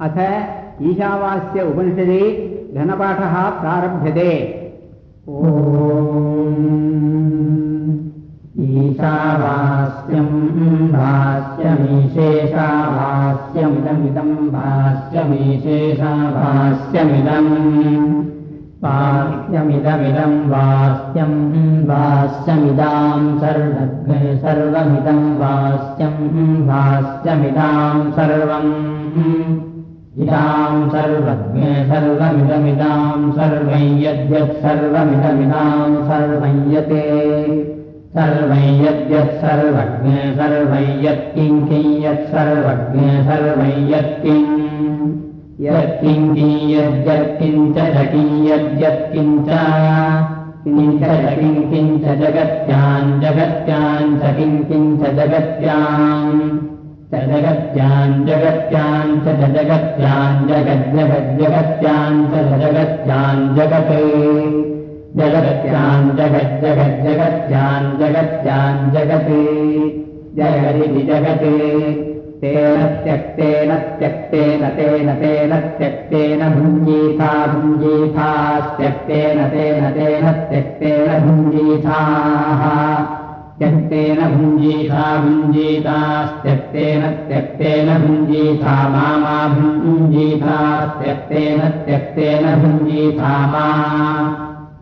अथ ईशावास्य उपनिषदि घनपाठः प्रारभ्यते। ईशावास्यम् भाष्यमीशेषाभास्यमिदमिदम् भाष्यमीशेषाभास्यमिदम् वाक्यमिदमिदम् वास्यम् वास्यमिदाम् सर्वज्ञ सर्वमिदम् वास्यम् वास्यमिदाम् सर्वम् इदाम् सर्वज्ञ सर्वमिदमिदाम् सर्वम् यद्यत् सर्वमिदमिदाम् सर्वम् यते। सर्वै यद्यत् सर्वज्ञ सर्वै यत्किङ्किं यत् सर्वज्ञ सर्वै यत्किम् यत्किङ्की यद्यत्किञ्च जकिं यद्यत्किञ्च किञ्च जकिं किञ्च जगत्याम् जगत्याम् च किं किञ्च जगत्याम् च जगत्याम् जगत्याम् च जगत्याम् जगज्जगज्जगत्याम् च जगत्याम् जगते जगत्याम् जगज्जगज्जगत्याम् जगत्याम् जगति जगदिति जगति तेन त्यक्तेन त्यक्तेन तेन तेन त्यक्तेन भुञ्जीथा भुञ्जीथास्त्यक्तेन तेन तेन त्यक्तेन भुञ्जीथाः त्यक्तेन भुञ्जीथा भुञ्जीतास्त्यक्तेन त्यक्तेन भुञ्जीथा मा मा भुञ्जीथास्त्यक्तेन त्यक्तेन भुञ्जीथा मा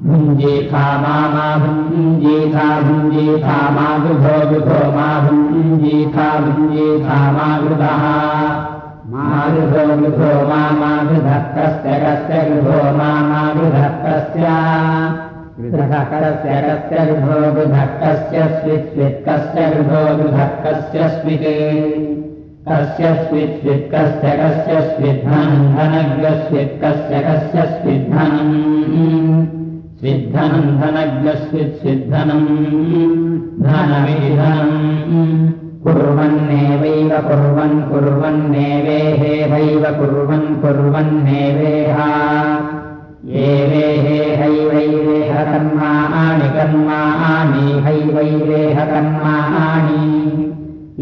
भुञ्जीथा मा मा भुञ्जीथा मा गृभो गृभो मा भुञ्जीथा भुञ्जीथा मा गृभः मा गृभो गृभो मा मा गृधः कस्य कस्य गृभो मा मा गृधः कस्य गृधः कस्य कस्य गृभो गृधः कस्य स्वित् स्वित् कस्य गृधः कस्य स्विद्धनम् धनग्रस्वित् कस्य स्विद्धनम् स्विद्धनम् धनग्रस्वित्सिद्धनम् धनविधनम् कुर्वन्नेवैव कुर्वन् कुर्वन्नेवेहेहैव कुर्वन् कुर्वन्नेवेह एवेहे हैवैवेह कर्माणि कर्माणि हैवैवेह कर्माणि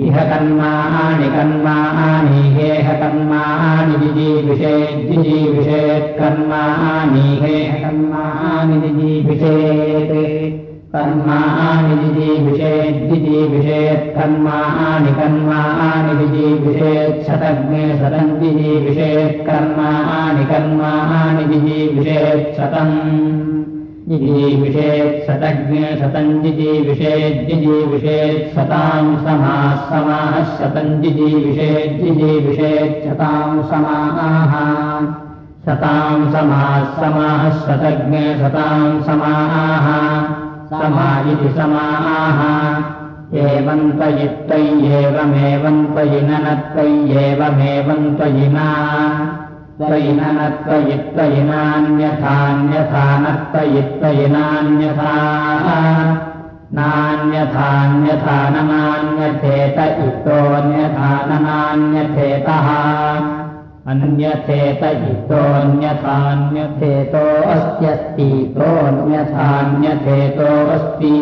इह कर्माणि कर्माणि हेह कर्माणि जिजीविषेत् जिजीविषेत् कर्माणि हेह कर्माणि जिजीविषेत् कर्माणि जिजीविषेत् जिजीविषेत् कर्माणि कर्माणि जिजीविषेत् शतज्ञे शतम् जिजीविषेत् कर्माणि कर्माणि जिजीविषेत् शतम् जिजीविषेत् शतज्ञे शतम् जिजीविषेत् जिजीविषेत् शताम् समाः समाः शतम् जिजीविषेत् जिजीविषेत् शताम् समाः। शताम् समाः समाः शतज्ञे शताम् समाः समा इति समाः। एवम् त्वयित्वय्येवमेवम् त्वयि ननत्वय्येवमेवम् त्वयिना त्वयिनत्वयित्वयिनान्यथान्यथा नत्वयित्वयिनान्यथा नान्यथान्यथा ननान्यथेत इतोऽन्यथा ननान्यथेतः अन्यथेत इतोऽन्यथान्यथेतो अस्त्यस्तीतोऽन्यथान्यथेतो अस्ति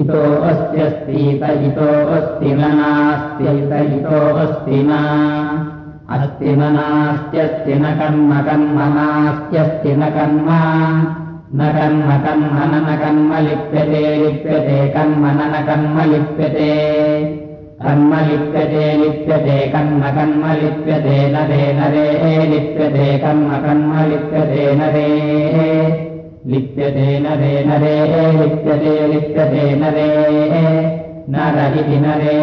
इतो अस्त्यस्तीत इतो अस्ति न नास्त्यत इतो अस्ति न। अस्ति न नास्त्यस्ति न कर्म कर्म नास्त्यस्ति न कर्म न कर्म कर्म न न कर्म लिप्यते लिप्यते कर्म न न कर्म लिप्यते कर्म लिप्यते लिप्यते कर्म कर्म लिप्यते नरे नरे लिप्यते कर्म कर्म लिप्यते नरे लिप्यते नरे नरे लिप्यते लिप्यते नरे नर इति नरे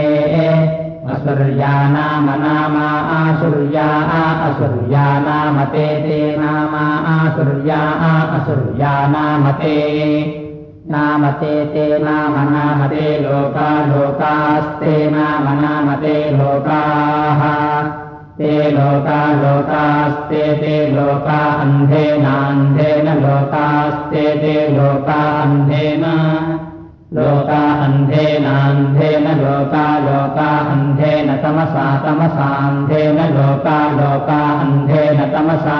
असुर्या नाम आसुर्या असुर्या नाम ते ते नामा आसुर्या असुर्या नाम ते नाम ते ते नाम नाम ते लोका लोकास्ते नाम नाम ते लोकाः। ते लोका लोकास्ते ते लोका अन्धेनान्धेन लोकास्ते ते लोका अन्धेन। लोका अन्धेनान्धेन लोका लोका अन्धेन तमसा तमसान्धेन लोका लोका अन्धेन तमसा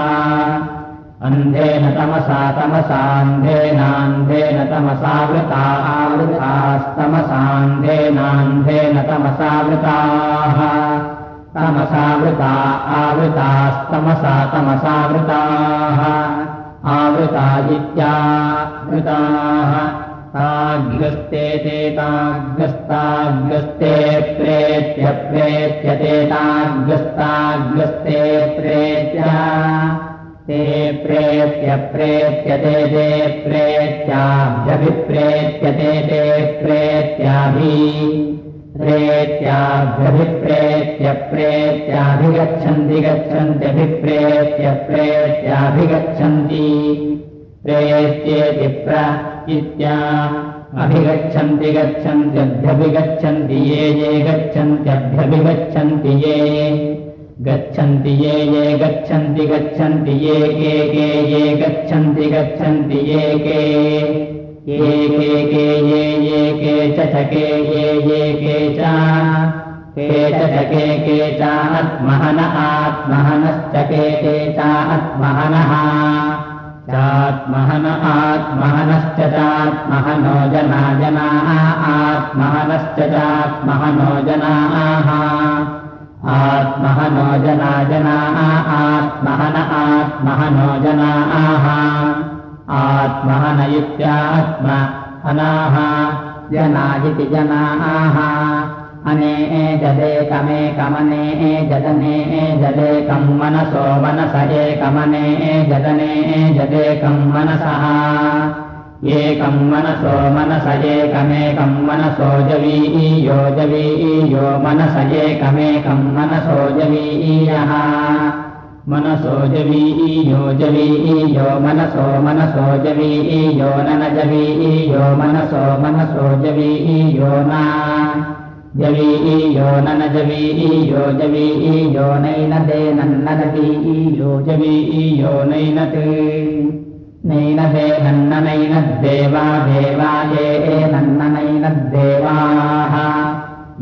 तमसा तमसान्धेनान्धेन तमसा वृता आवृतास्तमसान्धेनान्धेन तमसा वृताः। तमसावृता आवृतास्तमसा तमसावृताः आवृता इत्यावृताः ताग्रस्ते ते ताग्रस्ताग्रस्ते प्रेत्य प्रेत्यते ताग्रस्ताग्रस्ते प्रेत्या ते प्रेत्य प्रेत्यते ते प्रेत्याभ्यभिप्रेत्यते ते प्रेत्याभि। प्रेत्याभ्यभिप्रेत्य प्रेत्याभिगच्छन्ति गच्छन्त्यभिप्रेत्य प्रेत्याभिगच्छन्ति। प्रेत्येति प्र इत्या अभिगच्छन्ति गच्छन्त्यभ्यभिगच्छन्ति ये ये गच्छन्त्यभ्यभिगच्छन्ति ये गच्छन्ति ये ये गच्छन्ति गच्छन्ति ये के के ये गच्छन्ति गच्छन्ति ये के। ये के के ये ये के च च के ये ये के च। के च च के के च आत्महन आत्महनश्च के के च आत्महनः। चात्महन आत्महनश्च चात्महनो जना जनाः आत्महनश्च चात्महनो जनाः आत्महनो जना जनाः आत्महन आत्महनो जनाः। आत्महन इत्यात्म अनाः जना इति जनाः अने जदेकमेकमने जदने जदेकं मनसो मनस एकमने जदने जदेकं मनसः एकं मनसो मनस एकमेकं मनसो जवीयो जवीयो मनस एकमेकं मनसो जवीयः मनसो जवीयो जवीयो मनसो मनसो जवीयो नन जवीयो मनसो मनसो जवीयो न जवीयो नन जवीयो जवीयो नैनदे नन्नदवीयो जवीयो नैनत् नैनदे नन्न नैनद्देवा देवा ये नन्न नैनद्देवाः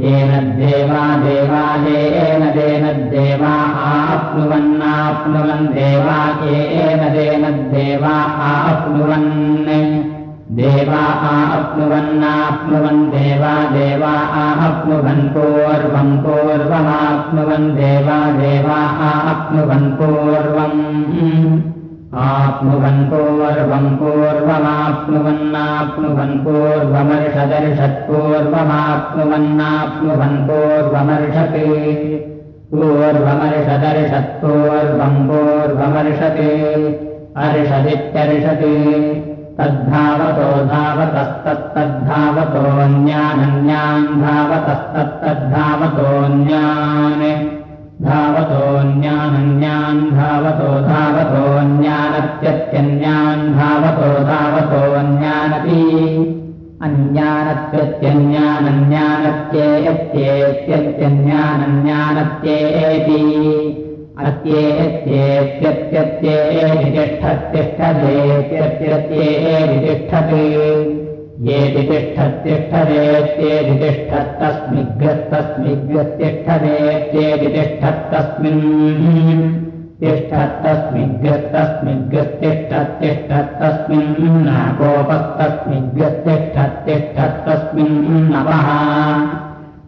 येन देवा देवा येन देनद्देवा आप्नुवन्नाप्नुवन् देवा येन देनद्देवा आप्नुवन् देवा आप्नुवन्नाप्नुवन् देवा देवा आप्नुवन् पूर्वम् पूर्वमाप्नुवन् देवा देवा आप्नुवन् पूर्वम् आप्नुवन् पूर्वम् पूर्वमाप्नुवन्नाप्नुवन् पूर्वमर्षदर्षत्पूर्वमाप्नुवन्नाप्नुवन् पूर्वमर्षत् पूर्वमर्षदर्षत्पूर्वम् पूर्वमर्षत् अर्षदित्यर्षत् तद्धावतो धावतस्तत्तद्धावतोऽन्यानन्यान् धावतस्तत्तद्धावतोऽन्यान् धावतोऽन्यानन्यान् धावतो धावतोऽन्यानत्यत्यन्यान् धावतो धावतोऽन्यानपि अन्यानत्यत्यन्यानन्यानत्येत्यत्यन्यानन्यानत्येति अत्येत्येत्यतिष्ठतिष्ठतेत्यत्यत्येतिष्ठते येति तिष्ठत्तिष्ठदेत्येति तिष्ठत्तस्मिग्रस्तस्मिग्रस्तिष्ठदेत्येति तिष्ठत्तस्मिन् तिष्ठत्तस्मिग्रस्तस्मिग्रस्तिष्ठत्तिष्ठत्तस्मिन् गोपस्तस्मिग्रस्तिष्ठत्तिष्ठत्तस्मिन्नपः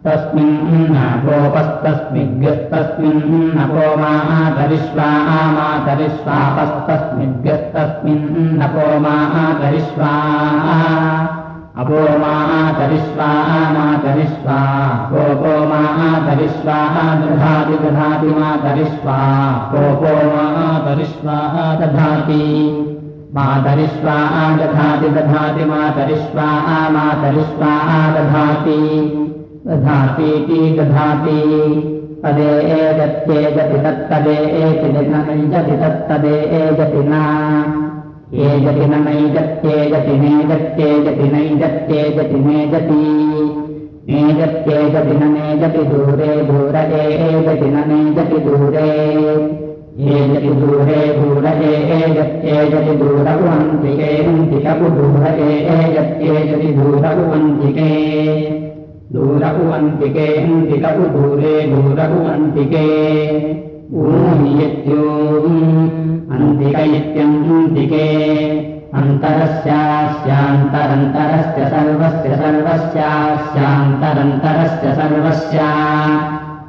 तस्मिन् गोपस्तस्मिग्रस्तस्मिन्नपो मातरिष्वा मातरिष्वापस्तस्मिग्रस्तस्मिन्नपो मातरिष्वा अपो मातरिष्वा मातरिष्वा। गोपो मातरिष्वा दधाति दधाति मातरिष्वा। गोपो मातरिष्वा दधाति। मातरिष्वा दधाति दधाति मातरिष्वा मातरिष्वा दधाति। दधातीति दधाति। तदे एजत्येजति तत्तदे एति नैजति तत्तदे एजति न एजति न नैजत्येजति नेजत्येजति नैजत्येजति नेजति नेजत्येजति न नेजति दूरे दूर एजति न नेजति दूरे एजति दूरे दूर एजत्येजति दूर उवन्तिके अन्तिकपु दूर एजत्येजति दूर उवन्तिके दूर उवन्तिके अन्तिकपु दूरे दूर उवन्तिके ऊयत्यो अन्तिक। इत्यन्तिके अन्तरस्यास्यान्तरन्तरस्य सर्वस्य सर्वस्यास्यान्तरन्तरस्य सर्वस्य।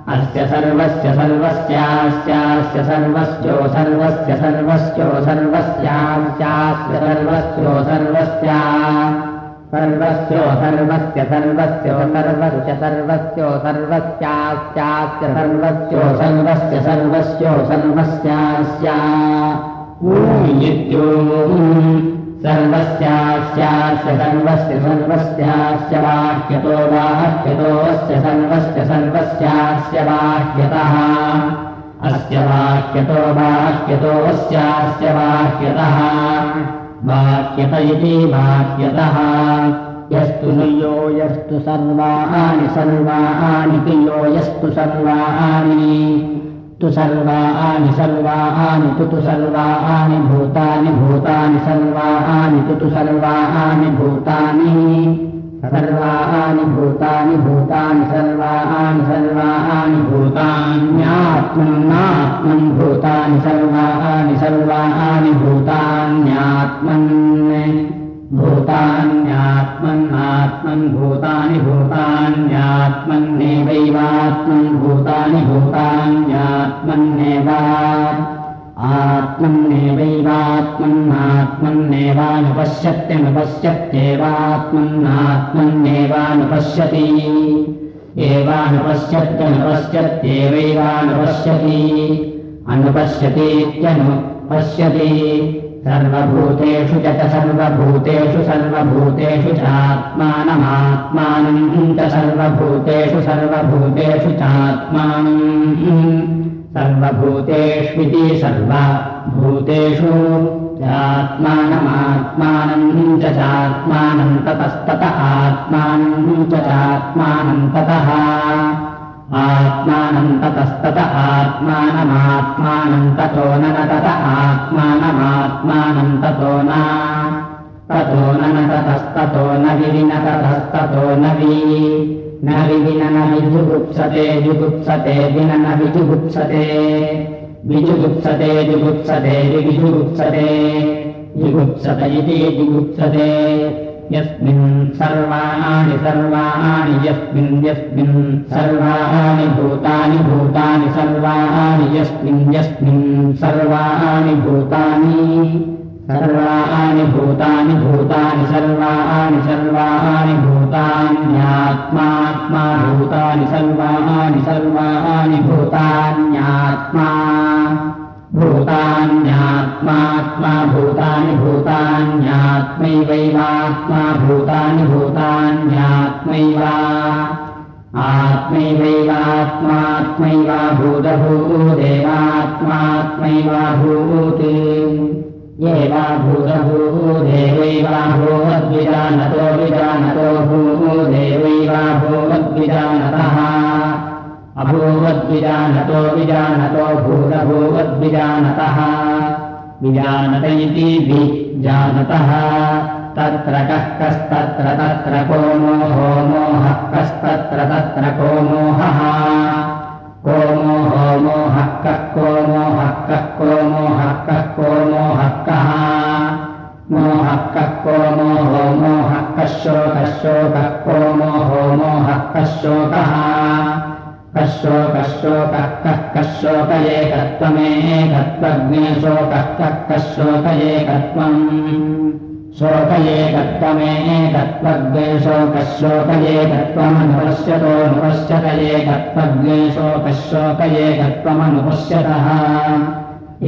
अस्य सर्वस्य सर्वस्यास्यास्य सर्वस्यो सर्वस्य सर्वस्यो सर्वस्यास्यास्य सर्वस्यो सर्वस्या सर्वस्यो सर्वस्य सर्वस्यो सर्वस्य सर्वस्यो सर्वस्यास्यास्य सर्वस्यो सर्वस्य सर्वस्यो सर्वस्यास्या। सर्वस्यास्यास्य सर्वस्य सर्वस्यास्य बाह्यतो बाह्यतोऽस्य सर्वस्य सर्वस्यास्य बाह्यतः। अस्य वाक्यतो बाह्यतोऽस्यास्य बाह्यतः वाक्यत इति वाक्यतः यस्तु यो यस्तु सर्वाणि सर्वाणि यो यस्तु सर्वाणि। तु सर्वाणि सर्वाणि तु तु सर्वाणि भूतानि भूतानि सर्वाणि तु तु सर्वाणि भूतानि सर्वाणि भूतानि भूतानि सर्वाणि सर्वाणि भूतान्यात्मन्नात्मन् भूतानि सर्वाणि सर्वाणि भूतान्यात्मन् भूतान्यात्मन्नात्मन् भूतानि भूतान्यात्मन्नेवैवात्मन् भूतानि भूतान्यात्मन्नेव आत्मन्नेवैवात्मन्नात्मन्नेवानुपश्यत्यनुपश्यत्येवात्मन्नात्मन्नेवानुपश्यति एवानुपश्यत्यनुपश्यत्येवैवानुपश्यति। अनुपश्यतीत्यनुपश्यति। सर्वभूतेषु च सर्वभूतेषु सर्वभूतेषु चात्मानमात्मानम् च सर्वभूतेषु सर्वभूतेषु चात्मानम् सर्वभूतेष्विति सर्वभूतेषु चात्मानमात्मानम् च चात्मानम् ततस्तत आत्मानम् च चात्मानम् ततः आत्मानम् ततस्तत आत्मानमात्मानम् ततो न तत आत्मानमात्मानम् ततो न ततो न न ततस्ततो न वि न विन न विजुगुप्सते जुगुप्सते विन न विजुगुप्सते। विजुगुप्सते जुगुप्सते विजुगुप्सते। जुगुप्सत इति जुगुप्सते। यस्मिन् सर्वाणि सर्वाणि यस्मिन् यस्मिन् सर्वाणि भूतानि भूतानि सर्वाणि यस्मिन् यस्मिन् सर्वाणि भूतानि सर्वाणि भूतानि भूतानि सर्वाणि सर्वाणि भूतान्यात्मात्मा भूतानि सर्वाणि सर्वाणि भूतान्यात्मा भूतान्यात्मात्मा भूतानि भूतान्यात्मैवैवात्मा भूतानि भूतान्यात्मैव आत्मैवैवात्मात्मैवा भूतभूदेवात्मात्मैवा भूते एवा भूतभूदेवैवा भूवद्विजानतो विजानतो भूदेवैवा भूवद्विजानतः अभूवद्विजानतो विजानतो भूतभूवद्विजानतः विजानत इति विजानतः तत्र कः कस्तत्र तत्र को मोहो मोहः कस्तत्र तत्र को मोहः को मोहो मोहः कः को मोहः कः को मोहः कः को मोहः कः मोहः कः को मोहो मोहः कः शोकः शोकः को मोहो मोहः कः शोकः कशोकः शोकः कः कः शोकयेकत्वमेकत्वज्ञे शोकः कः कः शोकयेकत्वम् शोकयेकत्वमेकत्वज्ञे शोकः शोकयेकत्वमनुपश्यतो नुपश्यतयेकत्वज्ञे शोकः शोकयेकत्वमनुपश्यतः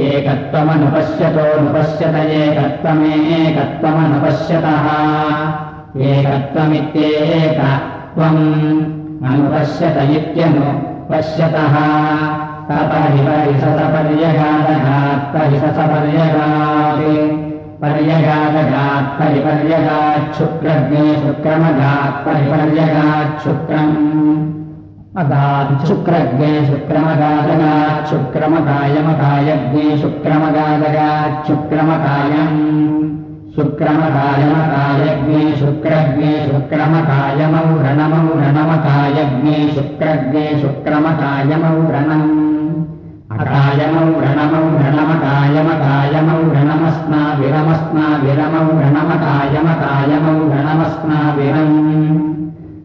एकत्वमनुपश्यतो नुपश्यत एकत्वमेकत्वमनुपश्यतः एकत्वमित्येकत्वम् अनुपश्यत इत्यनुपश्यतः सपरिपरिससपर्यगादघात् परिससपर्यगात् पर्यगादघात् परिपर्यगात् शुक्रमघात् परिपर्यगात् शुक्रम् अगात् शुक्रज्ञे शुक्रमगादगात् शुक्रमकायमकायज्ञे शुक्रमगादगात् शुक्रमकायम् शुक्रमकायमकायज्ञे शुक्रज्ञे शुक्रमकायमौ रणमौ रणमकायज्ञे शुक्रज्ञे शुक्रमकायमौ रणम् అకాయమౌ వ్రణమౌ వ్రణమకాయమకాయమౌ వ్రణమస్నా విరమస్నా విరమౌ వ్రణమకాయమకాయమౌ వ్రణమస్నా విరం.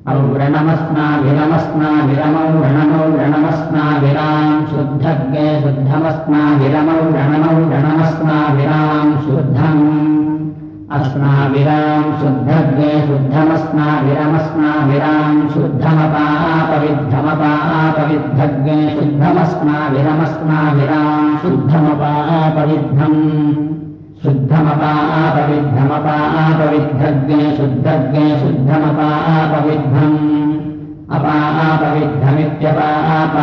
ఔ వ్రణమస్నా విరమస్నా విరమౌ వ్రణమౌ వ్రణమస్నా విరాం. శుద్ధగ్గే శుద్ధమస్నా విరమౌ వ్రణమౌ వ్రణమస్నా విరాం. శుద్ధం. अस्माभिराम् शुद्धज्ञे शुद्धमस्माभिरमस्माभिराम् शुद्धमपापविद्धमपापविद्धज्ञे शुद्धमस्माभिरमस्माभिराम् शुद्धमपापविद्धम् शुद्धमपापविद्धमपापविद्धज्ञे शुद्धज्ञे शुद्धमपापविद्धम् अपापविद्धमित्यपाप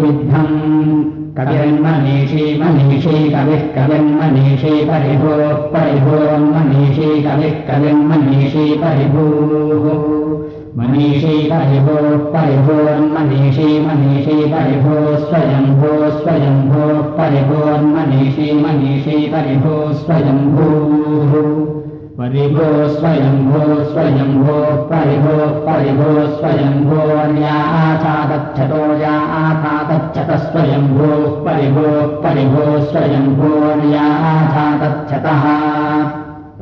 विद्धम् कविर्मनीषी मनीषी कविः कविर्मनीषी परिभोः परिभोन्मनीषी कविः कविर्मनीषी परिभूः। मनीषी परिभोः परिभोन्मनीषी मनीषी परिभो स्वयम्भो स्वयम्भो परिभोन्मनीषी मनीषी परिभो स्वयम्भूः परिभो स्वयम्भो स्वयम्भो परिभो परिभो स्वयम्भोर्याचादच्छतो या आचादच्छत स्वयम्भो परिभो परिभो स्वयम्भोर्याचादच्छतः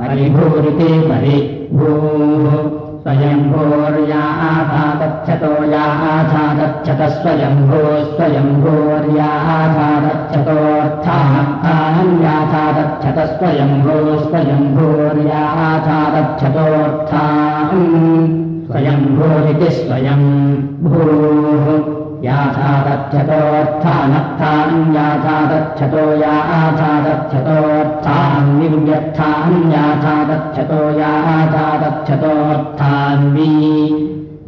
परिभूरिति परिभूः स्वयम्भोर्या आधादच्छतो या आधादच्छत स्वयम्भो स्वयम्भोर्या आधादच्छतोऽर्थान्याधादच्छत स्वयम्भो स्वयम्भोर्या आधादच्छतोऽर्थान् स्वयम्भोरिति स्वयम् भूः याथादच्छतोऽर्थानर्थान्याथादच्छतो या आधादच्छतोऽर्थान् निर्व्यर्थान्याथादच्छतो या आधादच्छतोऽर्थान्वी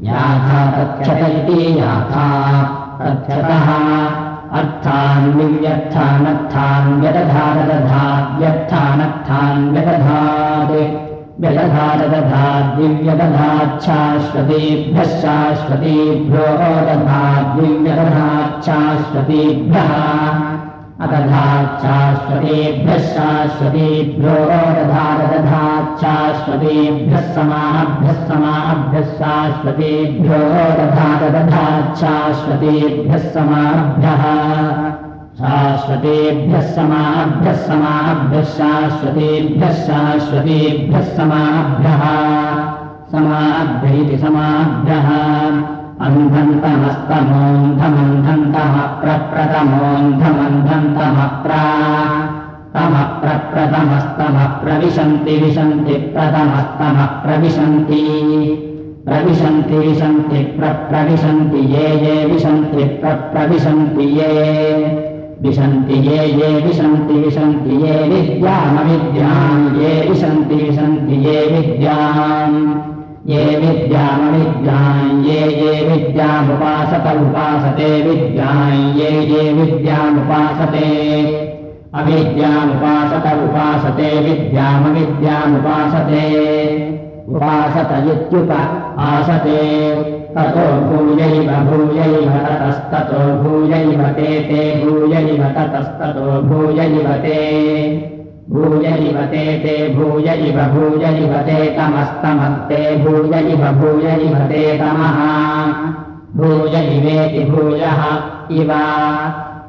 याथादच्छत इति याथा तच्छतः अर्थान् निर्व्यर्थानर्थान् व्यदधादधाद्यर्थानर्थान् व्यदधात् व्यदधादधाद्दिव्यदधाच्छाश्वतीभ्यः शाश्वतीभ्यो दधाद्दिव्यदधाच्छाश्वतीभ्यः अदधाच्छाश्वतीभ्यः शाश्वतीभ्यो दधादधाच्छाश्वतीभ्यः समाभ्यः समाभ्यः शाश्वतीभ्यो दधादधाच्छाश्वतीभ्यः समाभ्यः शाश्वतेभ्यः समाभ्यः समाभ्यः शाश्वतेभ्यः शाश्वतेभ्यः समाभ्यः समाभ्य इति समाभ्यः अन्धन्तमस्तमोऽन्धमन्धन्तः प्रप्रतमोऽन्धमन्धन्तमः प्रा तमः प्रप्रतमस्तमः प्रविशन्ति विशन्ति प्रथमस्तमः प्रविशन्ति प्रविशन्ति विशन्ति प्रप्रविशन्ति ये ये विशन्ति प्रप्रविशन्ति ये विशन्ति ये ये विशन्ति विशन्ति ये विद्यामविद्याम् ये विशन्ति विशन्ति ये विद्याम्। ये विद्यामविद्याम् ये ये विद्यामुपासत उपासते विद्याम् ये ये विद्यामुपासते। अविद्यामुपासत उपासते विद्यामविद्यामुपासते उपासत इत्युप आसते ततो भूयैव भूयैव ततस्ततो भूयैव ते ते भूयैव ततस्ततो भूयैव ते। भूयैव ते तमस्तमस्ते भूयैव ते तमः। भूय इवेति भूयः इव।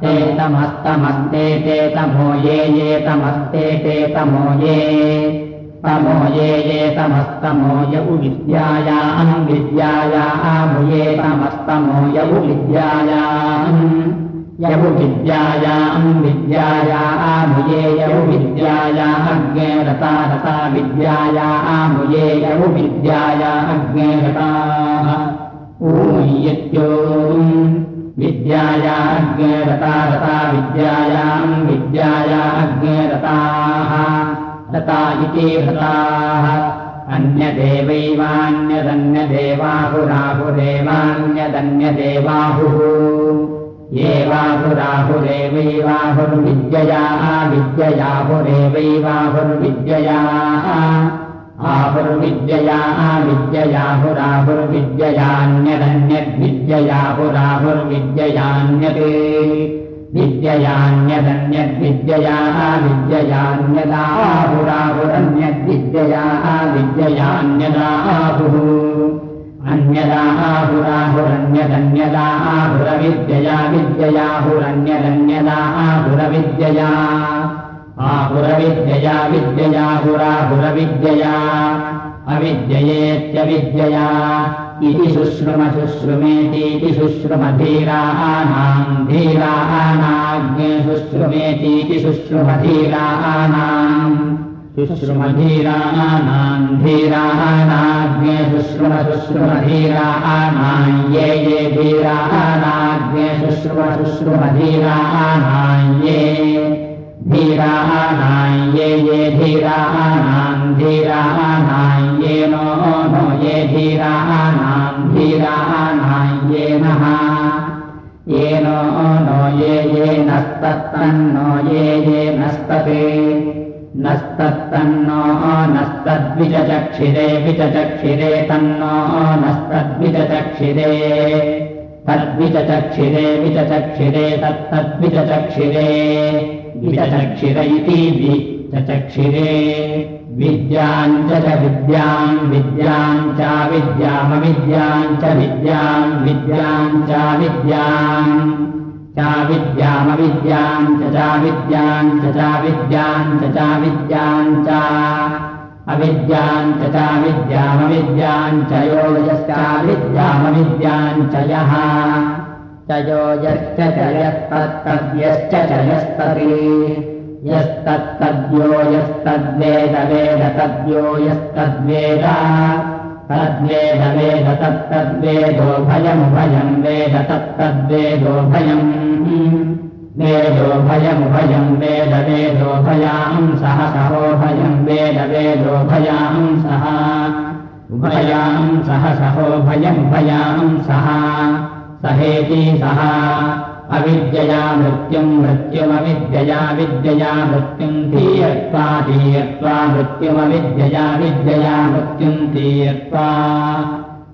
ते तमस्तमस्ते ते तमो ये ये तमस्ते ते तमो ये तमो ये ये तमस्तमो य उविद्यायाम् विद्यायामुये तमस्तमो य विद्यायाम् यवु विद्याया रता रता विद्यायामुये यवु विद्याया अग्ने रताः ऊयत्यो विद्याया अग्ने रता रता विद्यायाम् विद्याया अग्ने रताः रता इति हताः अन्यदेवैवान्यदन्यदेवाहुराहुरेवान्यदन्यदेवाहुः। एवाहुराहुरेवैवाहुर्विद्यया विद्ययाहुरेवैवाहुर्विद्यया। आहुर्विद्यया विद्ययाहुराहुर्विद्ययान्यदन्यद्विद्ययाहुराहुर्विद्ययान्यत् विद्ययान्यदन्यद्विद्यया विद्ययान्यदाहुराहुरन्यद्विद्यया विद्ययान्यदाहुः अन्यदाहुराहुरन्यदन्यदाहुरविद्यया विद्ययाहुरन्यदन्यदाहुरविद्यया आहुरविद्यया विद्ययाहुराहुरविद्यया अविद्ययेत्यविद्यया इति शुश्रुम शुश्रुमेतीति शुश्रुमधीराणाम् धीराणाम् शुश्रुमेतीति शुश्रुमधीराणाम् शुश्रुमधीराणाम् धीराणाग्ने शुश्रुम शुश्रुमधीराणाम् ये ये धीराणाग्ने शुश्रुम शुश्रुमधीराणाम् ये धीराणाम् ये ये धीराणाम् धीराणाम् ये नो नो ये धीराणाम् ये नः येनो नो ये ये नस्तत्तन्नो ये ये नस्तते नस्तत्तन्नो नस्तद्विचचक्षिरे विचचक्षिरे तन्नो नस्तद्विचचक्षिरे तद्विचचक्षिरे विचचक्षिरे तत्तद्विचचक्षिरे विचचक्षिर इति विचचक्षिरे विद्याम् च च विद्याम् विद्याम् च विद्यामविद्याम् च विद्याम् विद्याम् च विद्याम् च विद्यामविद्याम् च च विद्याम् च च विद्याम् च अविद्याम् च च विद्यामविद्याम् च यः। च योजश्च च यस्तत्तद्यश्च च यस्तति। यस्तत्तद्यो यस्तद्वेद वेद तद्यो यस्तद्वेद। तद्वेद वेद तत्तद्वेदो भयम् भयम् वेद तत्तद्वेदो भयम् वेदो भयम् भयम् वेद वेदो भयाम् सह सहो भयम् वेद वेदो भयाम् सह। उभयाम् सह सहो भयम् सह। सहेति सः अविद्यया मृत्युम् मृत्युमविद्यया विद्यया मृत्युम् तीयत्वा तीयत्वा मृत्युमविद्यया विद्यया मृत्युम् तीयत्वा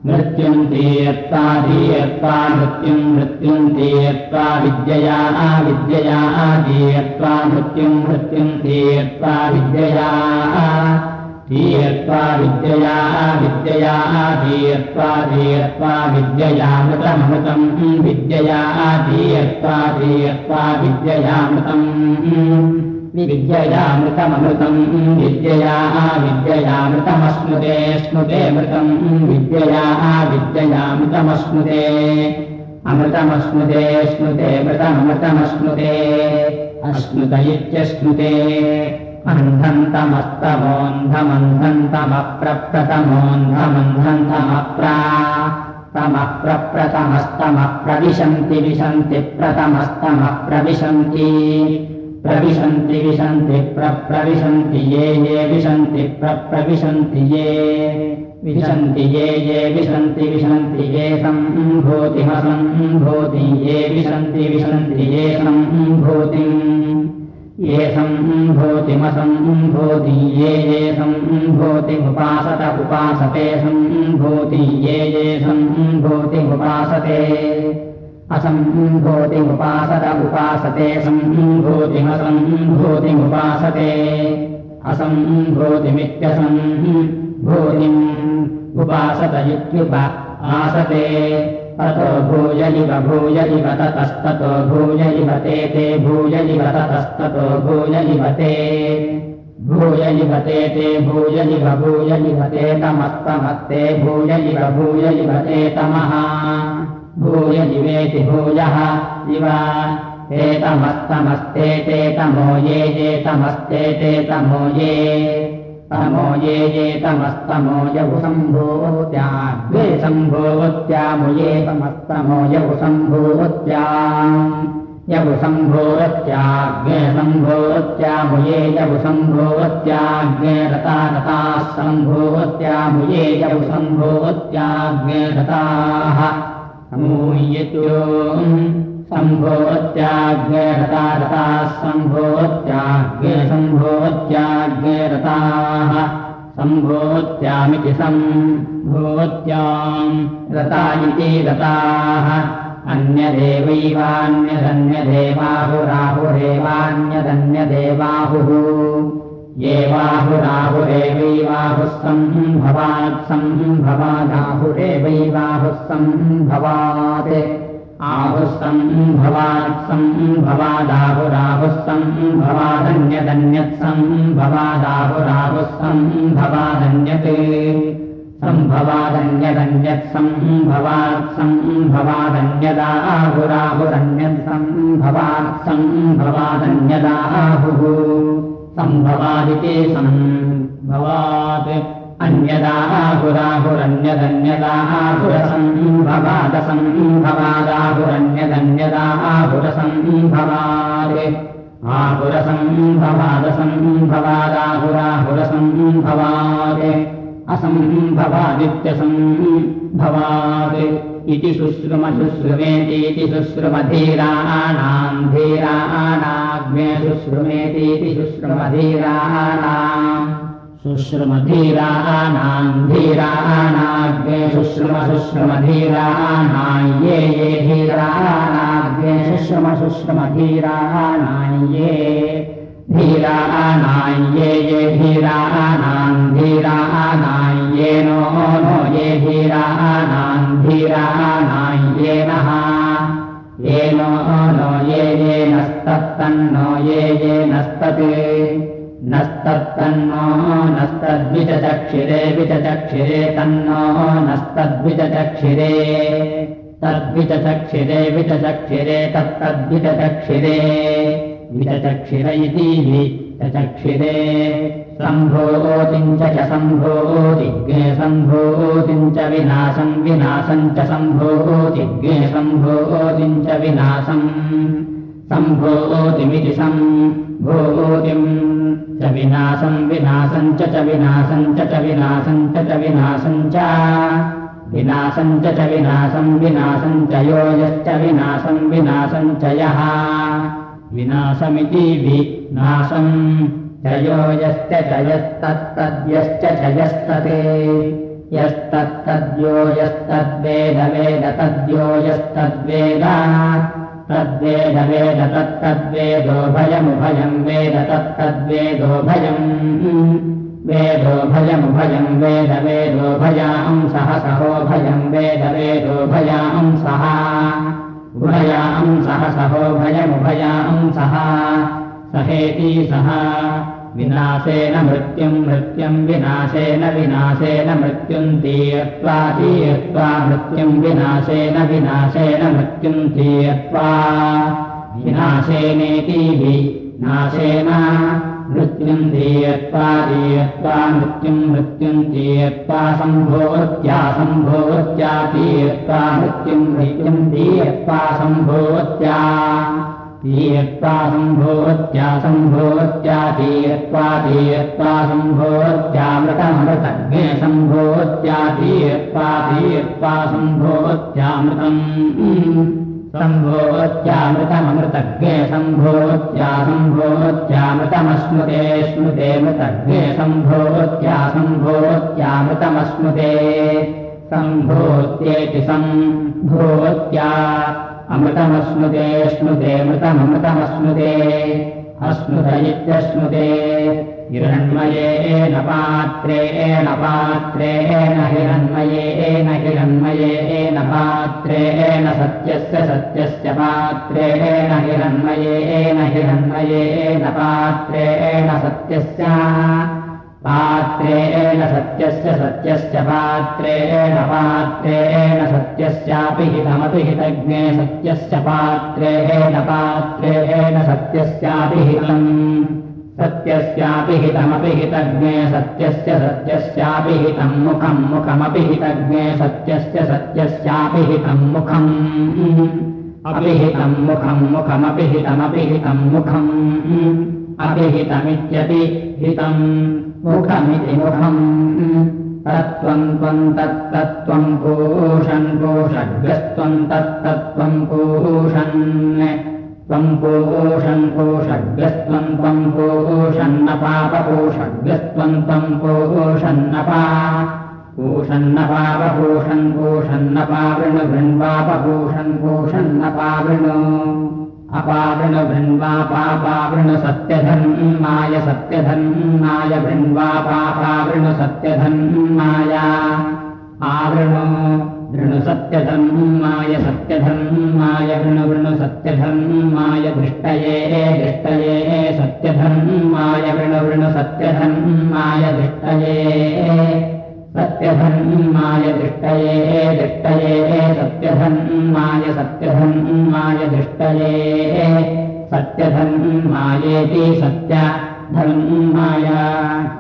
मृत्युम् तीयत्वा तीयत्वा मृत्युम् मृत्युम् तीयत्वा विद्यया विद्यया तीयत्वा मृत्युम् मृत्युम् तीयत्वा विद्यया धीयत्वा विद्यया विद्यया धीयत्वा धीयत्वा विद्ययामृतमृतम् विद्यया धीयत्वा धीयत्वा विद्ययामृतम् विद्ययामृतमृतम् विद्यया विद्ययामृतमश्नुते स्नुते मृतम् विद्यया विद्ययामृतमश्नुते अमृतमश्नुते स्नुते मृतमृतमश्नुते अश्नुत इत्यश्नुते अन्धन्तमस्तमोऽन्धमन्धन्तमप्रप्रतमोऽन्धमन्धन्तमप्रा तमः प्रप्रतमस्तमः प्रविशन्ति विशन्ति प्रथमस्तमः प्रविशन्ति प्रविशन्ति विशन्ति प्रप्रविशन्ति ये ये विशन्ति प्रप्रविशन्ति ये। विशन्ति ये ये विशन्ति विशन्ति ये सम्भूतिमसम्भूति ये विशन्ति विशन्ति ये सम्भूतिम् ये सम्भूतिमसम्भूति ये ये सम्भूतिमुपासत उपासते सम्भूति ये ये सम्भूतिमुपासते असम्भूतिमुपासत उपासते सम्भूतिमसम्भूतिमुपासते असम्भूतिमित्यसम्भूतिम् उपासत इत्युप आसते। ततो भूय इव भूय इव ततस्ततो भूय इव ते ते भूय इव ततस्ततो भूय इव ते। भूय इव ते ते भूय इव भूय इव ते तमस्तमस्ते भूय इव भूय इव ते तमः भूय इवेति भूयः इव एतमस्तमस्ते ते तमो ये ये तमस्ते ते तमो ये तमो ये ये तमस्तमो यवु सम्भूत्या द्वे सम्भूत्यामुये तमस्तमो यवु सम्भूत्या यवु सम्भूत्याग्ने सम्भूत्यामुये यवु सम्भूत्याग्ने रता रताः सम्भूत्यामुये यवु सम्भूत्याग्ने रताः सम्भोत्याग्ने रता रताः सम्भोत्याग्ने सम्भोत्याग्ने रताः सम्भोत्यामिति सम्भोत्याम् रता इति रताः अन्यदेवैवान्यदन्यदेवाहुराहुरेवान्यदन्यदेवाहुः येवाहुराहुरेवैवाहुः सम्भवात् सम्भवादाहुरेवैवाहुः सम्भवात् आहुः सम्भवात् सम्भवादाहुराहुः सम्भवादन्यदन्यत् सम्भवादाहुराहुः सम्भवादन्यत् सम्भवादन्यदन्यत् सम्भवात् सम्भवादन्यदाहुराहुरन्यत् सम्भवात् सम्भवादन्यदाहुः सम्भवादिते सम्भवात्। अन्यदाहुराहुरन्यदन्यदाहुरसम्भवादाहुरन्यदन्यदाहुरसम्भवात् आहुरसम्भवादसम्भवादाहुराहुरसम्भवात् असम्भवादित्यसम्भवात् इति शुश्रुमशुश्रुमेतीति शुश्रुमधीराणाम् धीराणाग्ने शुश्रुमेतीति शुश्रुमधीराणाम् शुश्रुमधीराणाम् धीराणाग्ने शुश्रुमशुश्रुमधीराणाम् ये ये धीराणाग्ने शुश्रुमशुश्रुमधीराणाम् ये धीराणाम् ये ये धीराणाम् धीराणाम् ये नो नो ये धीराणाम् धीराणाम् ये नः ये नो नो ये ये नस्तत्तन्नो ये ये नस्तत्। नस्तत्तन्नो नस्तद्विचचक्षिरे विचचक्षिरे तन्नो नस्तद्विचचक्षिरे। तद्विचचक्षिरे विचचक्षिरे तत्तद्विचचक्षिरे। विचचक्षिर इति विचचक्षिरे सम्भोतिम् च सम्भोतिज्ञे सम्भोतिम् च विनाशम् विनाशम् च सम्भोतिज्ञे सम्भोतिम् च विनाशम् सम्भोतिमिति सम्भोतिम् च विनाशम् विनाशम् च च विनाशम् च च विनाशम् च च विनाशम् च विनाशम् च च विनाशम् विनाशम् च यो यश्च विनाशम् विनाशम् च यः विनाशमिति विनाशम् च यो यश्च च यस्तत्तद्यश्च च यस्तते यस्तत्तद्यो यस्तद्वेद वेद तद्यो यस्तद्वेद तद्वेद वेद तत्तद्वेदो भयमुभयम् वेद तत्तद्वेदो भयम्। वेदो भयमुभयम् वेद वेदो भयाम् सह सहो भयम् वेद वेदो भयाम् सः उभयाम् सह सहो भयमुभयाम् सः। सहेति सः। विनाशेन मृत्युम् मृत्युम् विनाशेन विनाशेन मृत्युम् तीयत्वा तीयत्वा मृत्युम् विनाशेन विनाशेन मृत्युम् तीयत्वा विनाशेन मृत्युम् दीयत्वा दीयत्वा मृत्युम् मृत्युम् दीयत्वा सम्भोत्या सम्भोत्या तीयत्वा मृत्युम् मृत्युम् दीयत्वा सम्भोत्या तीयत्वा सम्भोत्या सम्भोत्या तीयत्वा तीयत्वा सम्भोत्यामृतमृतज्ञे सम्भोत्या तीयत्वा तीयत्वा सम्भोत्यामृतम् सम्भोत्यामृतममृतज्ञे सम्भोत्या सम्भोत्यामृतमश्नुते स्मृते मृतज्ञे सम्भोत्या सम्भोत्यामृतमश्नुते सम्भोत्येति सम्भोत्या अमृतमश्नुते मृतममृतमश्नुते अस्मृत इत्यश्नुते हिरण्मयेन पात्रेण पात्रेण हिरण्मयेन हिरण्मयेन पात्रेण सत्यस्य सत्यस्य पात्रेण हिरण्मयेन हिरण्मयेन पात्रेण सत्यस्य पात्रेण सत्यस्य सत्यस्य पात्रेण पात्रेण सत्यस्यापि हितमपि हितज्ञे सत्यस्य पात्रेण पात्रेण सत्यस्यापि हितम्। सत्यस्यापि हितमपि हितज्ञे सत्यस्य सत्यस्यापि हितम्। मुखम् मुखमपि हितज्ञे सत्यस्य सत्यस्यापि हितम् मुखम्। अपिहितम् मुखम् मुखमपि हितमपि हितम् मुखम् अपिहितमित्यपि हितम्। मुखमिति मुखम्। तत्त्वम् त्वम् तत्तत्त्वम् पूषन् पूषग्रस्त्वम् तत्तत्त्वम् पूषन्। त्वम् पूषन् पूषग्रस्त्वम् त्वम् पूषन्न पापपूषग्रस्त्वम् त्वम् पूषन्नपा पूषन्न पापपूषन् पूषन्न पावृणु भृण्वापपूषन् पूषन्न पावृणु अपावृणु भृण्वा पापावृणु सत्यधन्माय सत्यधन्माय भृण्वा पापावृणु सत्यधन्माय आवृणु वृणु सत्यधन्माय सत्यधन्माय वृणु वृणु सत्यधन्माय दृष्टये वृणु सत्यधन्माय दृष्टये सत्यधन्माय दृष्टये दृष्टये सत्यधन्माय सत्यधन्माय दृष्टये। सत्यधन्मायेति सत्य धन्माय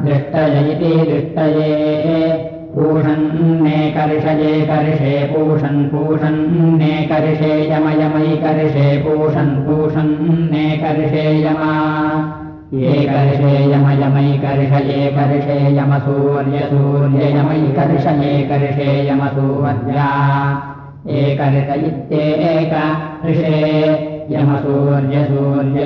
दृष्टय इति दृष्टये। पूषन्ने कर्षये कर्षे पूषन् पूषन्ने कर्षे यमयमयि कर्षे पूषन् पूषन्ने कर्षे यमा ये कर्षे यमयमयि कर्षये कर्षे यमसूर्य सूर्ययमयि कर्षये कर्षे यमसूर्या एकर्ष इत्येक ऋषे यमसूर्य सूर्य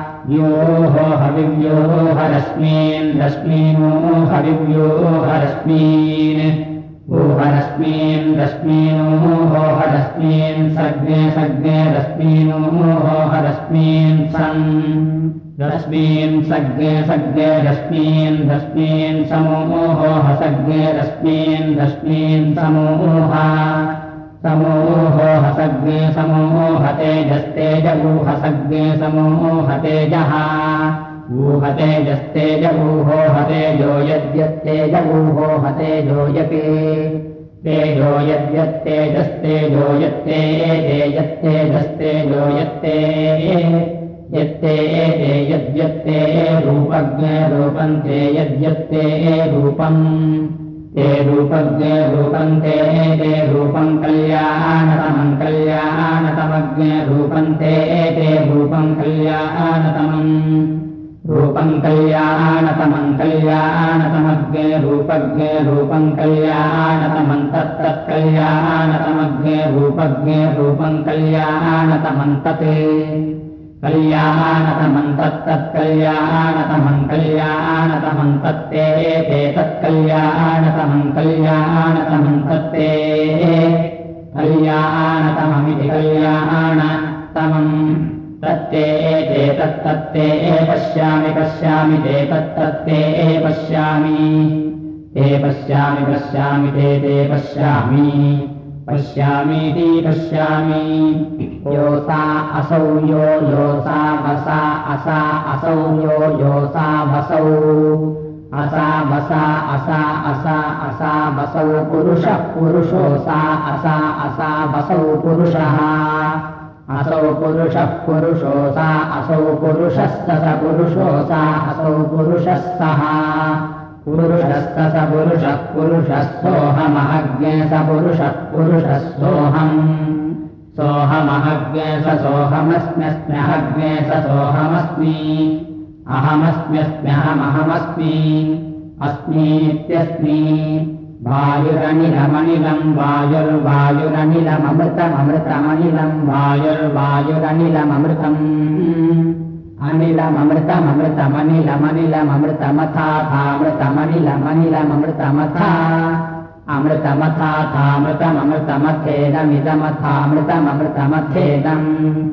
सूर्य प्राजापत्य प्राजापत्य सूर्य सूर्य प्राजापत्य वि व्योः रश्मीनो हविव्योहरश्मीन् ओहरश्मीन् रश्मीनोहोहरश्मीन् सग्ने सग्ने रश्मीनोहोहरश्मीन् सन्। रश्मीन् सग्ने सग्ने रश्मीन् रश्मीन् समोहोह सग्ने रश्मीन् रश्मीन् समोह समोहोह सग्ने समोह तेजस्तेज ऊहसग्ने समोह तेजः ऊहतेजस्तेज ऊहो हतेजो यद्यत्तेज ऊहो हतेजो यके तेजो यद्यत्तेजस्तेजो यत्ते एते यद्यत्ते रूपज्ञ रूपम् ते यद्यत्ते रूपम् ते रूपज्ञ रूपम् ते एते रूपम् कल्याणतमम् कल्याणतमज्ञ रूपम् ते एते रूपम् कल्याणतमम्। रूपम् कल्याणतमम् कल्याणतमज्ञे रूपज्ञे रूपम् कल्याणतमम् तत्तत्कल्याणतमज्ञे रूपज्ञे रूपम् कल्याणतमम् तत् कल्याणतमम् तत्तत्कल्याणतमम् कल्याणतमम् तत्ते तत्कल्याणतमम् कल्याणतमम् तत्ते कल्याणतममिति कल्याणतमम् तत्ते तत्तत्ते पश्यामि पश्यामि ते तत्तत्ते पश्यामि ते पश्यामि पश्यामि ते ते पश्यामि पश्यामीति पश्यामि योसा असौ यो योसा वसा असा असौ यो योसा वसौ। असा वसा असा असा असा वसौ पुरुषः पुरुषोऽसा असा असा वसौ पुरुषः। असौ पुरुषः पुरुषोऽसा असौ पुरुषस्त स पुरुषोऽसा असौ पुरुषः सः पुरुषस्त स पुरुषः पुरुषस्थोऽहमहज्ञे स पुरुषः पुरुषः सोऽहम् सोऽहमहज्ञे स सोऽहमस्म्यस्म्यहज्ञे स सोऽहमस्मि अहमस्म्यस्म्यहमहमस्मि। अस्मीत्यस्मि। वायुरनिलमनिलम् वायुर्वायुरनिलममृतममृतमनिलम् वायुर्वायुरनिलममृतम्। अनिलममृतममृतमनिलममृतमथाथामृतमनिलमनिलममृतमथा अमृतमथाथामृतममृतमथेदमिदमथामृतममृतमथेदम्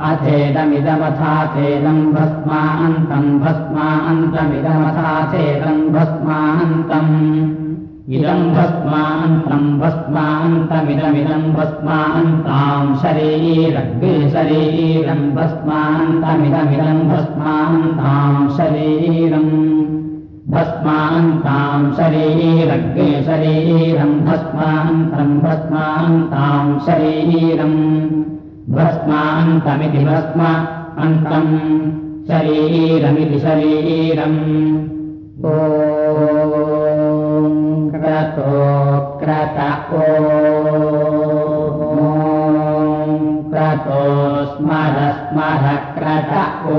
अथेदमिदमथाथेदम् भस्मान्तम् भस्मान्तमिदमथाथेदम् भस्मान्तम्। इदम् भस्मान्तम् भस्मान्तमिदमिदम् भस्मान्ताम् शरीरग्रे शरीरम् भस्मान्तमिदमिदम् भस्मान्ताम् शरीरम् भस्मान्ताम् शरीरग्रे शरीरम् भस्मान्तम् भस्मान्ताम् शरीरम् भस्मान्तमिति भस्म अन्तम् शरीरमिति शरीरम् ओ क्रतो क्रत ओ क्रतो स्मर स्मर क्रत ओ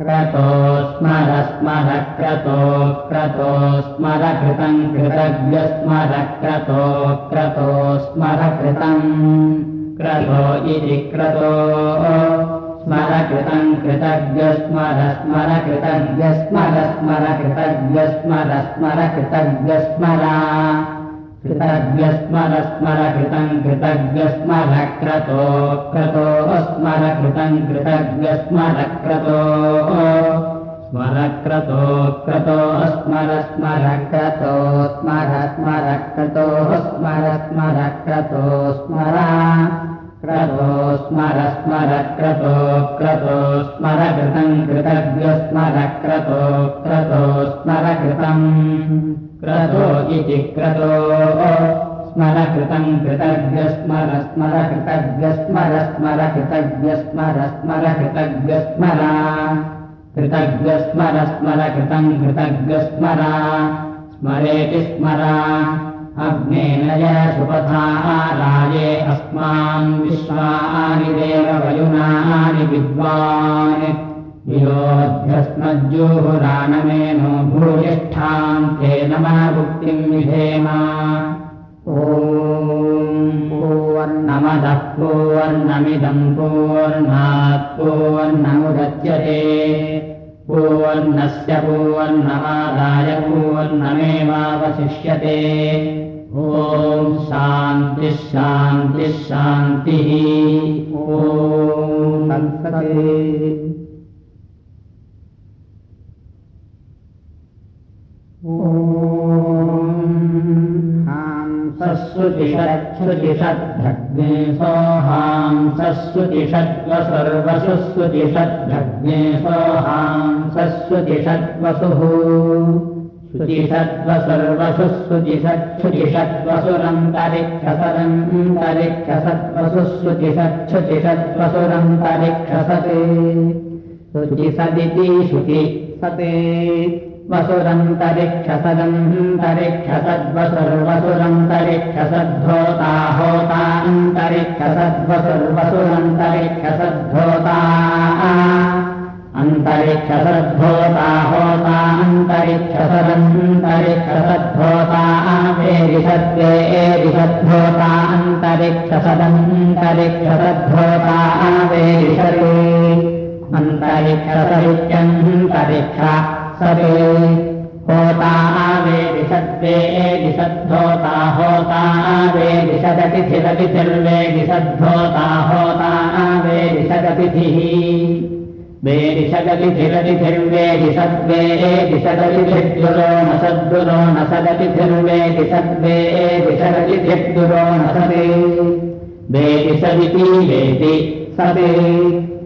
क्रतो स्मर स्मर क्रतो क्रतो स्मर कृतम् कृतज्ञ स्मर क्रतो क्रतो स्मर कृतम् क्रतो इति क्रतो स्मर कृतम् कृतज्ञ स्मर स्मर कृतज्ञ स्मर स्मर कृतज्ञ स्मर स्मर कृतज्ञ स्मरा कृतज्ञस्मर स्मर कृतम् कृतज्ञस्मर क्रतो क्रतो स्मर कृतम् कृतज्ञस्मर क्रतो स्मर क्रतो क्रतो स्मर स्मर क्रतो स्मर स्मर क्रतो स्मर स्मर क्रतो स्मर क्रतो स्मर स्मर क्रतो क्रतो स्मर कृतम् कृतज्ञ स्मर क्रतो क्रतो स्मर कृतम् क्रतो इति क्रतो स्मर कृतम् कृतज्ञ स्मर स्मर कृतज्ञ स्मर स्मर कृतज्ञ स्मर स्मर कृतज्ञ स्मर कृतज्ञ स्मर स्मर कृतम् कृतज्ञ स्मर स्मरेति स्मर अग्नेनय सुपथा राये अस्मान् विश्वानि देववयुनानि विद्वान्। योऽध्यस्मज्जोहुरानमेनो भूयिष्ठाम् ते नमा भुक्तिम् विधेम ॐर्णमदः पूर्णमिदम् पूर्णात् पूर्णमुदच्यते। पूर्णस्य पूर्णमादाय पूर्णमेवावशिष्यते ॐ शान्तिः शान्तिः शान्तिः ॐ सश्रुतिषच्छ्रुतिषद्भग्ने सोहां सश्रुतिषद्व सर्वसु श्रुतिषद्भग्ने सोहां सश्रुतिषद्वसुः श्रुतिषद्व सर्वसु श्रुतिषद्वसुरन्तरिक्षसरन्तरिक्षसत्वसु श्रुतिषच्छ्रुतिषद्वसुरन्तरिक्षसते श्रुतिसदिति श्रुति सते वसुरन्तरिक्षसदन्तरिक्षसद्वसुर्वसुरन्तरिक्षसद्धोता होतान्तरिक्षसद्वसुर्वसुरन्तरिक्षसद्धोता अन्तरिक्षसद्धोता होतान्तरिक्षसदन्तरिक्षसद्धोता वेदिषद्वे एदिषद्धोता अन्तरिक्षसदन्तरिक्षसद्धोता वेदिषते अन्तरिक्षसरित्यन्तरिक्ष सवे होता वेदिषद्वे दिषद्धोता होता वेदिषदतिथिरतिथिर्वे दिषद्धोता होता वेदिषदतिथिः वेदिषदतिथिरतिथिर्वे दिषद्वे दिषदतिथिर्दुरो न सद्दुरो न सदतिथिर्वे दिषद्वे दिषदतिथिर्दुरो न वेदिषदिति वेदि सदे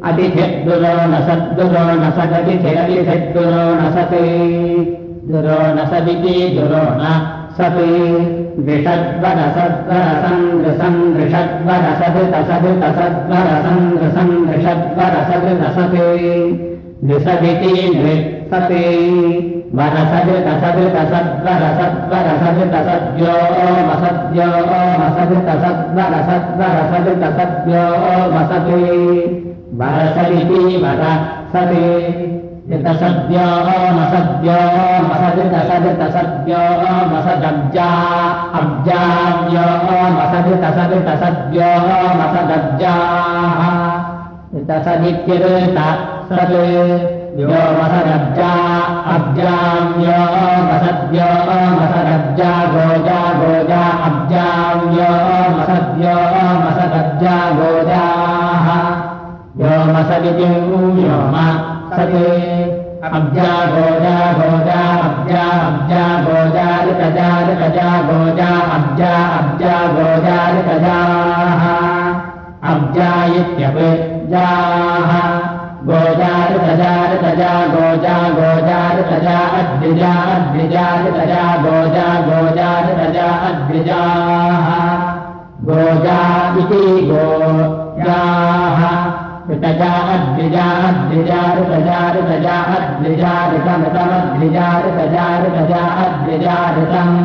अतिथिर्दुरो न सद्दुरो न सदतिथिरतिथिर्दुरो न सते। दुरो न सदिति दुरो न सते द्विषद्वरसद्वरसङ्घ्रसङ्घृषद्वरसद्वरसङ्घृषद्वरसदृतसते द्विषदिति नृसते वरसदृतसदृतसद्वरसद्वरसदृतसद्यो मसद्यो मसदृतसद्वरसद्वरसदृतसद्यो मसते वरसदिति वर सते ऋतसद्यो मसद्यो मसदृतसदृतसद्यो मसदब्जा अब्जाव्यो मसदृतसदृतसद्यो मसदब्जाः ऋतसदित्यऋत सत् यो मसदब्जा अब्जाव्यो मसद्यो मसदब्जा गोजा गोजा अब्जाव्यो मसद्यो मसदब्जा गोजाः व्योमसदिति व्योम सत्। अब्जा गोजा गोजा अब्जा अब्जा गोजा ऋतजा ऋतजा गोजा अब्जा अब्जा गोजा ऋतजाः अब्जा इत्यपजाः गोजा ऋतजा ऋतजा गोजा गोजा ऋतजा अद्विजा अद्विजा ऋतजा गोजा गोजा ऋतजा अद्विजाः। गोजा इति गोजाः। ऋतजा अद्विजा अद्विजा ऋतजा ऋतजा अद्विजा ऋतमृतमद्विजा ऋतजा ऋतजा अद्विजा ऋतम्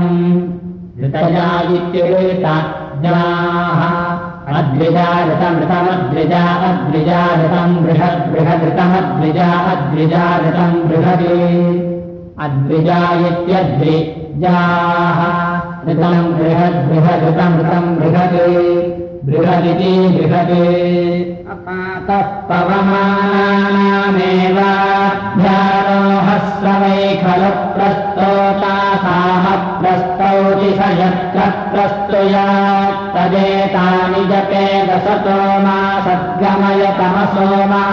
ऋतजा इत्येताः अद्विजा ऋतमृतमद्विजा अद्विजा ऋतम् बृहद् बृहदृतमद्विजा अद्विजा ऋतम् बृहदे अद्विजा इत्यद्विजाः ऋतम् बृहद् बृहदृतमृतम् बृहदे बृहदिति बृहदे अपातः पवमानानामेव ध्यारोहस्व वै खलु प्रस्तोतासाह प्रस्तौति स यत्र प्रस्तुया तदेतानि जपे दशतो मा सद्गमय तमसो मा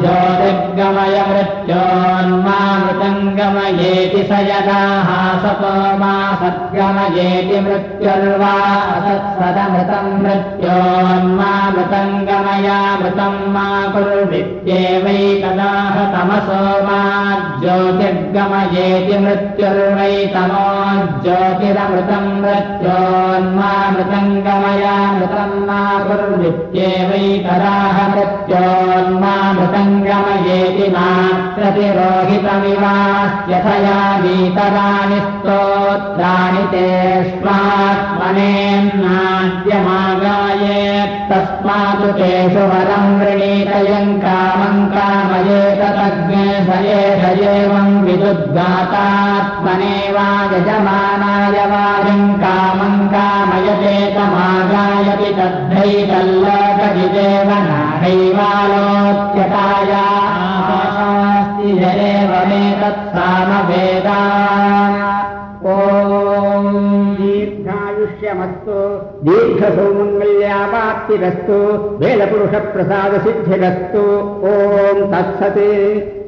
ज्योतिर्गमय मृत्योन्मामृतङ्गमयेति स यदाः सतो मा सद्गमयेति मृत्युर्वा असत्सदमृतम् मृत्योन्मामृतङ्गमयामृतम् मा कुर्वित्येवैकदाह तमसो मा ज्योतिर्गमयेति मृत्युर्वै तमो ज्योतिरमृतम् मृत्योन्मामृतङ्गमयामृतम् मा कुर्वित्येवैकदाह मृत्योन्मामृतङ्गमयेति मा प्रतिरोहितमिवास्यथया गीतराणि स्तोत्राणि तेष्वात्मनेन्नाद्यमागाये तस्मात् तेषु वरम् वृणीतयम् कामम् कामयेत तज्ञे भये भयेवम् विदुद्गातात्मने वा यजमानाय वायम् कामम् कामयतेतमागायति तद्धैतल्लोकजिदेव नाहैवालोच्यतायास्ति जयेव मे तत्सामवेदा ॐ दीर्घायुष्यमस्तु दीर्घसौमङ्गल्यावाप्तिरस्तु वेलपुरुषप्रसादसिद्धिरस्तु ॐ तत्सत्